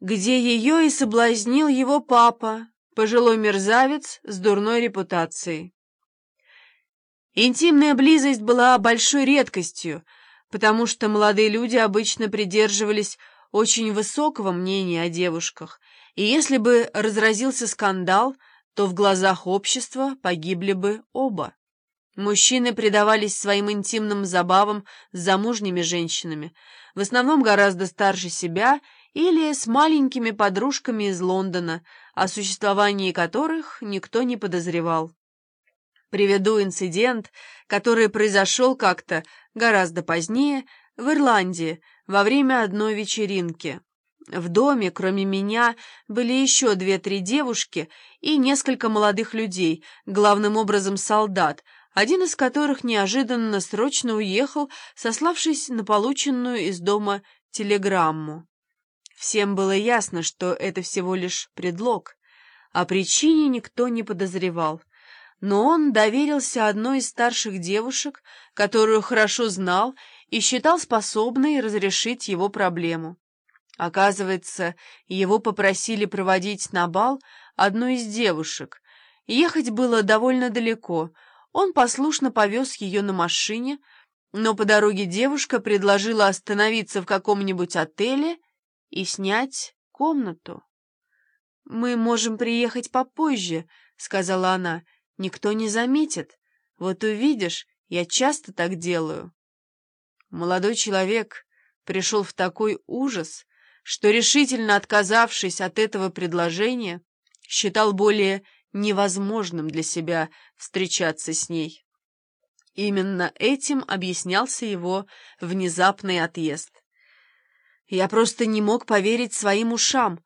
где ее и соблазнил его папа, пожилой мерзавец с дурной репутацией. Интимная близость была большой редкостью, потому что молодые люди обычно придерживались очень высокого мнения о девушках, и если бы разразился скандал, то в глазах общества погибли бы оба. Мужчины предавались своим интимным забавам с замужними женщинами, в основном гораздо старше себя или с маленькими подружками из Лондона, о существовании которых никто не подозревал. Приведу инцидент, который произошел как-то гораздо позднее в Ирландии во время одной вечеринки. В доме, кроме меня, были еще две-три девушки и несколько молодых людей, главным образом солдат, один из которых неожиданно срочно уехал, сославшись на полученную из дома телеграмму. Всем было ясно, что это всего лишь предлог. О причине никто не подозревал. Но он доверился одной из старших девушек, которую хорошо знал и считал способной разрешить его проблему. Оказывается, его попросили проводить на бал одну из девушек. Ехать было довольно далеко. Он послушно повез ее на машине, но по дороге девушка предложила остановиться в каком-нибудь отеле и снять комнату. «Мы можем приехать попозже», — сказала она. «Никто не заметит. Вот увидишь, я часто так делаю». Молодой человек пришел в такой ужас, что, решительно отказавшись от этого предложения, считал более невозможным для себя встречаться с ней. Именно этим объяснялся его внезапный отъезд. Я просто не мог поверить своим ушам.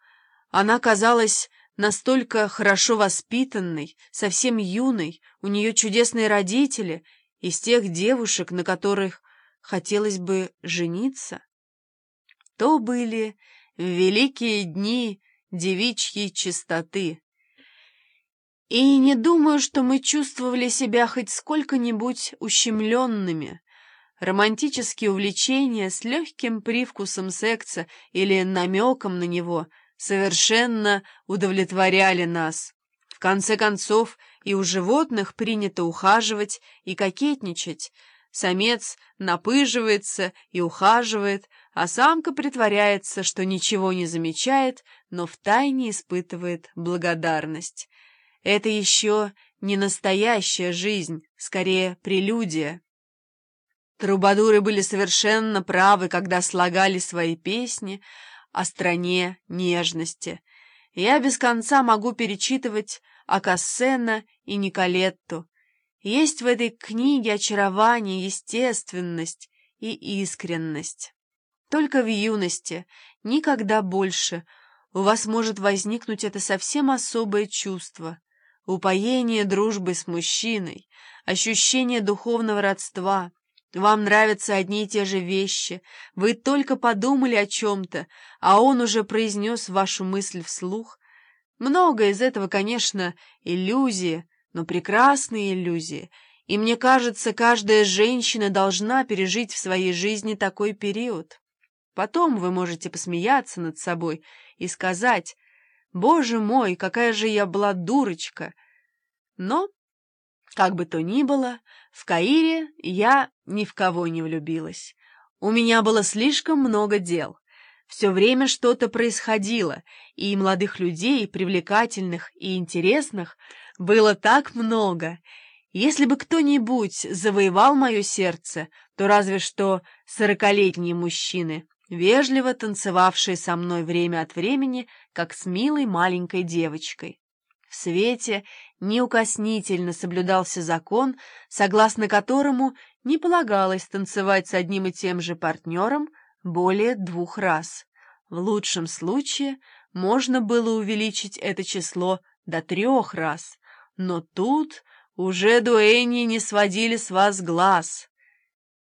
Она казалась настолько хорошо воспитанной, совсем юной, у нее чудесные родители, из тех девушек, на которых хотелось бы жениться. То были великие дни девичьей чистоты. И не думаю, что мы чувствовали себя хоть сколько-нибудь ущемленными. Романтические увлечения с легким привкусом секса или намеком на него совершенно удовлетворяли нас. В конце концов, и у животных принято ухаживать и кокетничать. Самец напыживается и ухаживает, а самка притворяется, что ничего не замечает, но втайне испытывает благодарность. Это еще не настоящая жизнь, скорее прелюдия. Трубадуры были совершенно правы, когда слагали свои песни о стране нежности. Я без конца могу перечитывать Акассена и Николетту. Есть в этой книге очарование, естественность и искренность. Только в юности, никогда больше, у вас может возникнуть это совсем особое чувство. Упоение дружбы с мужчиной, ощущение духовного родства. Вам нравятся одни и те же вещи. Вы только подумали о чем-то, а он уже произнес вашу мысль вслух. Много из этого, конечно, иллюзии, но прекрасные иллюзии. И мне кажется, каждая женщина должна пережить в своей жизни такой период. Потом вы можете посмеяться над собой и сказать, «Боже мой, какая же я была дурочка!» Но, как бы то ни было, в Каире я ни в кого не влюбилась. У меня было слишком много дел. Все время что-то происходило, и молодых людей, привлекательных и интересных, было так много. Если бы кто-нибудь завоевал мое сердце, то разве что сорокалетние мужчины — вежливо танцевавшие со мной время от времени, как с милой маленькой девочкой. В свете неукоснительно соблюдался закон, согласно которому не полагалось танцевать с одним и тем же партнером более двух раз. В лучшем случае можно было увеличить это число до трех раз, но тут уже дуэни не сводили с вас глаз.